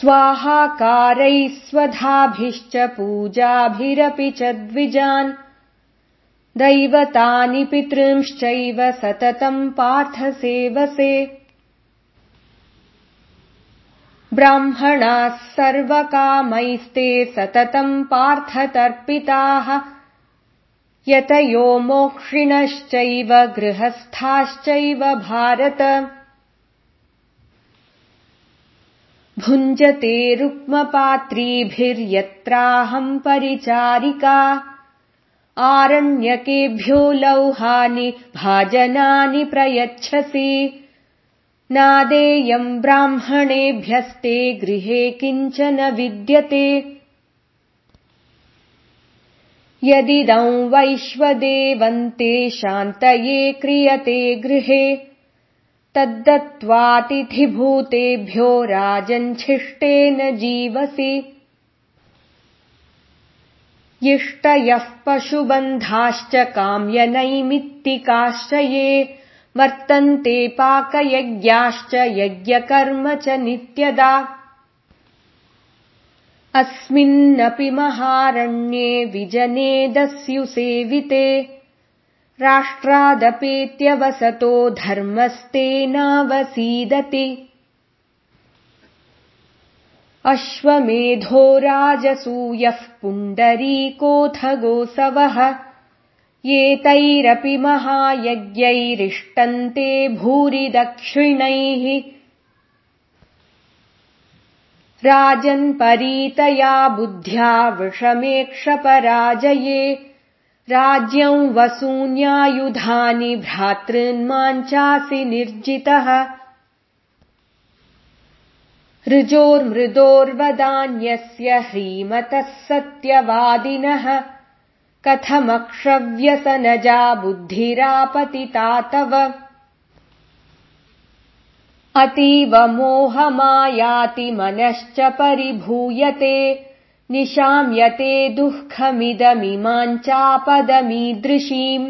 स्वाहाकारैः स्वधाभिश्च पूजाभिरपि च द्विजान्। दैवतानि पितृंश्चैव सततम् पार्थ सेवसे ब्राह्मणाः सर्वकामैस्ते सततम् पार्थतर्पिताः। यतयो मोक्षिणश्चैव गृहस्थाश्चैव भारत भुञ्जते रुक्मपात्रीभिर्यत्राहम् परिचारिका। आरण्यकेभ्यो लौहानि भाजनानि प्रयच्छसि। नादेयम् ब्राह्मणेभ्यस्ते गृहे किञ्चन विद्यते। यदिदं वैश्वदेवन्ते शान्तये क्रियते गृहे तद्दत्त्वातिथिभूतेभ्यो राजञ्छिष्टेन जीवसि। इष्टयः पशुबन्धाश्च काम्यनैमित्तिकाश्च ये वर्तन्ते पाकयज्ञाश्च यज्ञकर्म च नित्यदा। अस्मिन्नपि महारण्ये विजने दस्युसेविते राष्ट्रादपेत्यवसतो धर्मस्तेनावसीदति। अश्वमेधो राजसूयः पुण्डरीकोऽथ गोसवः एतैरपि महायज्ञैरिष्टन्ते भूरि दक्षिणैः राजन्परीतया बुद्ध्या वृषमेक्षपराजये राज्यम् वसून्यायुधानि भ्रातृन्माञ्चासि निर्जितः। ऋजोर्मृदोर्वदान्यस्य ह्रीमतः सत्यवादिनः। कथमक्षव्यसनजा बुद्धिरापतिता तव अतीव मोहमायाति मनश्च परिभूयते निशाम्यते दुःखमिदमिमाञ्चापदमीदृशीम्